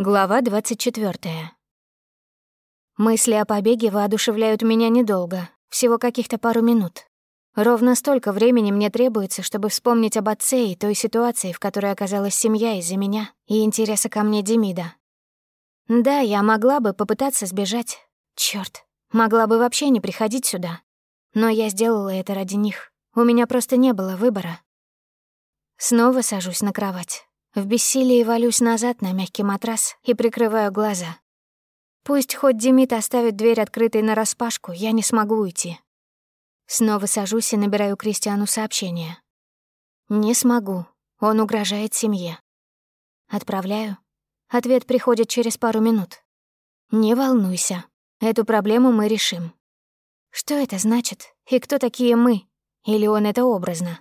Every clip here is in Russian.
Глава 24. Мысли о побеге воодушевляют меня недолго, всего каких-то пару минут. Ровно столько времени мне требуется, чтобы вспомнить об отце и той ситуации, в которой оказалась семья из-за меня и интереса ко мне Демида. Да, я могла бы попытаться сбежать. Чёрт, могла бы вообще не приходить сюда. Но я сделала это ради них. У меня просто не было выбора. Снова сажусь на кровать. В бессилии валюсь назад на мягкий матрас и прикрываю глаза. Пусть хоть Демид оставит дверь открытой нараспашку, я не смогу уйти. Снова сажусь и набираю Кристиану сообщение. «Не смогу. Он угрожает семье». Отправляю. Ответ приходит через пару минут. «Не волнуйся. Эту проблему мы решим». Что это значит? И кто такие мы? Или он это образно?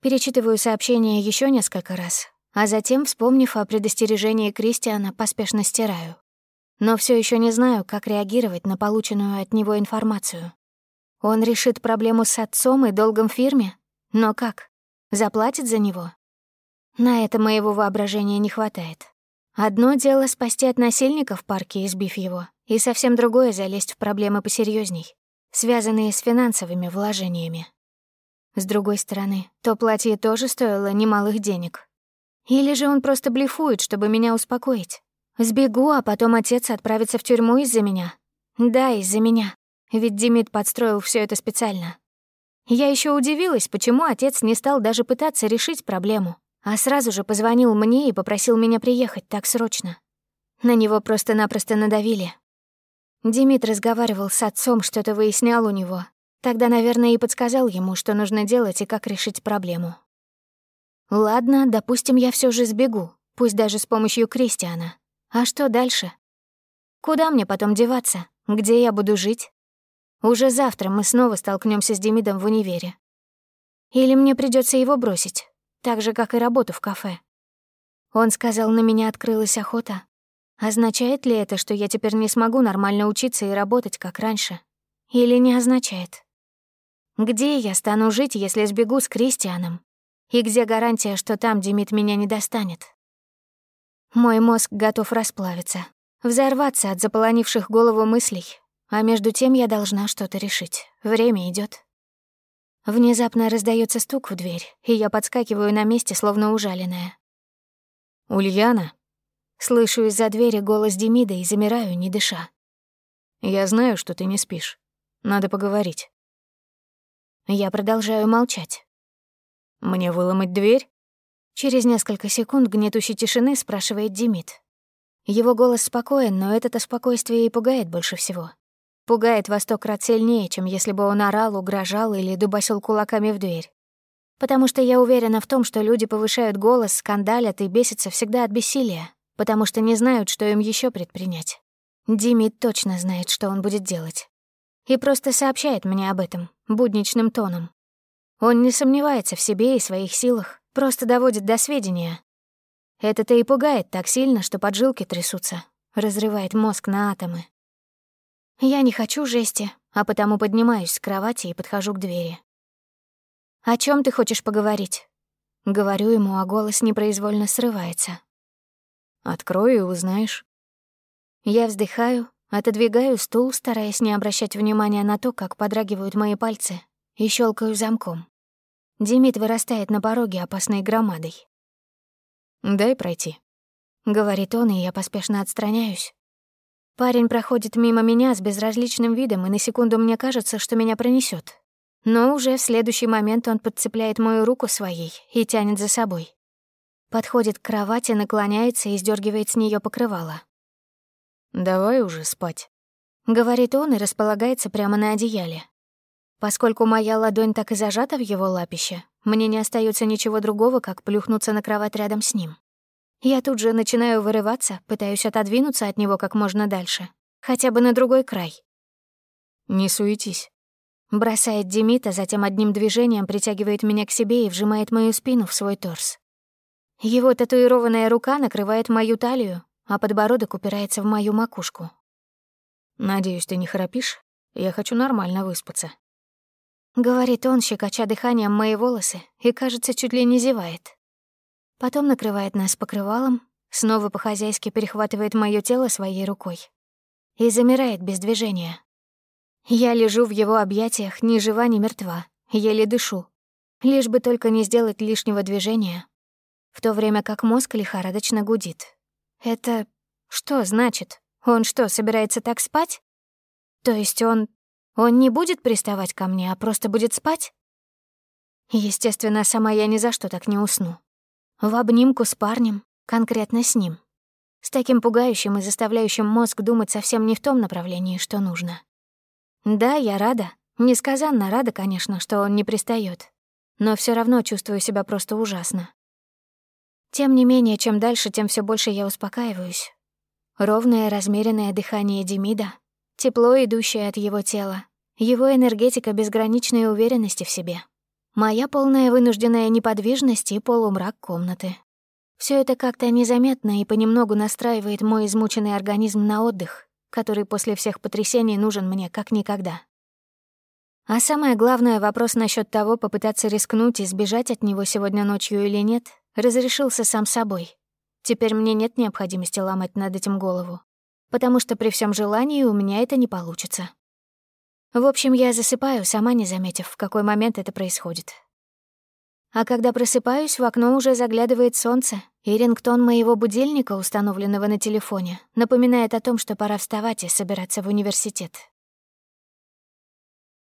Перечитываю сообщение еще несколько раз, а затем, вспомнив о предостережении Кристиана, поспешно стираю. Но все еще не знаю, как реагировать на полученную от него информацию. Он решит проблему с отцом и долгом фирме? Но как? Заплатит за него? На это моего воображения не хватает. Одно дело спасти от насильника в парке, избив его, и совсем другое — залезть в проблемы посерьезней, связанные с финансовыми вложениями. С другой стороны, то платье тоже стоило немалых денег. Или же он просто блефует, чтобы меня успокоить. Сбегу, а потом отец отправится в тюрьму из-за меня. Да, из-за меня. Ведь Демид подстроил все это специально. Я еще удивилась, почему отец не стал даже пытаться решить проблему, а сразу же позвонил мне и попросил меня приехать так срочно. На него просто-напросто надавили. Демид разговаривал с отцом, что-то выяснял у него, Тогда, наверное, и подсказал ему, что нужно делать и как решить проблему. Ладно, допустим, я все же сбегу, пусть даже с помощью Кристиана. А что дальше? Куда мне потом деваться? Где я буду жить? Уже завтра мы снова столкнемся с Демидом в универе. Или мне придется его бросить, так же, как и работу в кафе. Он сказал, на меня открылась охота. Означает ли это, что я теперь не смогу нормально учиться и работать, как раньше? Или не означает? Где я стану жить, если сбегу с Кристианом? И где гарантия, что там Демид меня не достанет? Мой мозг готов расплавиться, взорваться от заполонивших голову мыслей, а между тем я должна что-то решить. Время идет. Внезапно раздается стук в дверь, и я подскакиваю на месте, словно ужаленная. «Ульяна?» Слышу из-за двери голос Демида и замираю, не дыша. «Я знаю, что ты не спишь. Надо поговорить». Я продолжаю молчать. «Мне выломать дверь?» Через несколько секунд гнетущей тишины спрашивает Демид. Его голос спокоен, но это-то спокойствие и пугает больше всего. Пугает во сто сильнее, чем если бы он орал, угрожал или дубасил кулаками в дверь. Потому что я уверена в том, что люди повышают голос, скандалят и бесятся всегда от бессилия, потому что не знают, что им еще предпринять. Димит точно знает, что он будет делать и просто сообщает мне об этом, будничным тоном. Он не сомневается в себе и своих силах, просто доводит до сведения. Это-то и пугает так сильно, что поджилки трясутся, разрывает мозг на атомы. Я не хочу жести, а потому поднимаюсь с кровати и подхожу к двери. «О чем ты хочешь поговорить?» Говорю ему, а голос непроизвольно срывается. «Открой и узнаешь». Я вздыхаю, Отодвигаю стул, стараясь не обращать внимания на то, как подрагивают мои пальцы, и щелкаю замком. Демид вырастает на пороге опасной громадой. «Дай пройти», — говорит он, и я поспешно отстраняюсь. Парень проходит мимо меня с безразличным видом, и на секунду мне кажется, что меня пронесет. Но уже в следующий момент он подцепляет мою руку своей и тянет за собой. Подходит к кровати, наклоняется и сдергивает с нее покрывало. «Давай уже спать», — говорит он и располагается прямо на одеяле. Поскольку моя ладонь так и зажата в его лапище, мне не остается ничего другого, как плюхнуться на кровать рядом с ним. Я тут же начинаю вырываться, пытаюсь отодвинуться от него как можно дальше, хотя бы на другой край. «Не суетись», — бросает Демита, затем одним движением притягивает меня к себе и вжимает мою спину в свой торс. Его татуированная рука накрывает мою талию, а подбородок упирается в мою макушку. «Надеюсь, ты не храпишь? Я хочу нормально выспаться». Говорит он, щекоча дыханием мои волосы, и, кажется, чуть ли не зевает. Потом накрывает нас покрывалом, снова по-хозяйски перехватывает моё тело своей рукой и замирает без движения. Я лежу в его объятиях, ни жива, ни мертва, еле дышу, лишь бы только не сделать лишнего движения, в то время как мозг лихорадочно гудит. Это что значит? Он что, собирается так спать? То есть он... он не будет приставать ко мне, а просто будет спать? Естественно, сама я ни за что так не усну. В обнимку с парнем, конкретно с ним. С таким пугающим и заставляющим мозг думать совсем не в том направлении, что нужно. Да, я рада. Несказанно рада, конечно, что он не пристает. Но все равно чувствую себя просто ужасно. Тем не менее, чем дальше, тем все больше я успокаиваюсь. Ровное, размеренное дыхание Демида, тепло, идущее от его тела, его энергетика безграничной уверенности в себе. Моя полная вынужденная неподвижность и полумрак комнаты. Все это как-то незаметно и понемногу настраивает мой измученный организм на отдых, который после всех потрясений нужен мне как никогда. А самое главное, вопрос насчет того, попытаться рискнуть и сбежать от него сегодня ночью или нет, разрешился сам собой. Теперь мне нет необходимости ломать над этим голову, потому что при всем желании у меня это не получится. В общем, я засыпаю, сама не заметив, в какой момент это происходит. А когда просыпаюсь, в окно уже заглядывает солнце, и рингтон моего будильника, установленного на телефоне, напоминает о том, что пора вставать и собираться в университет.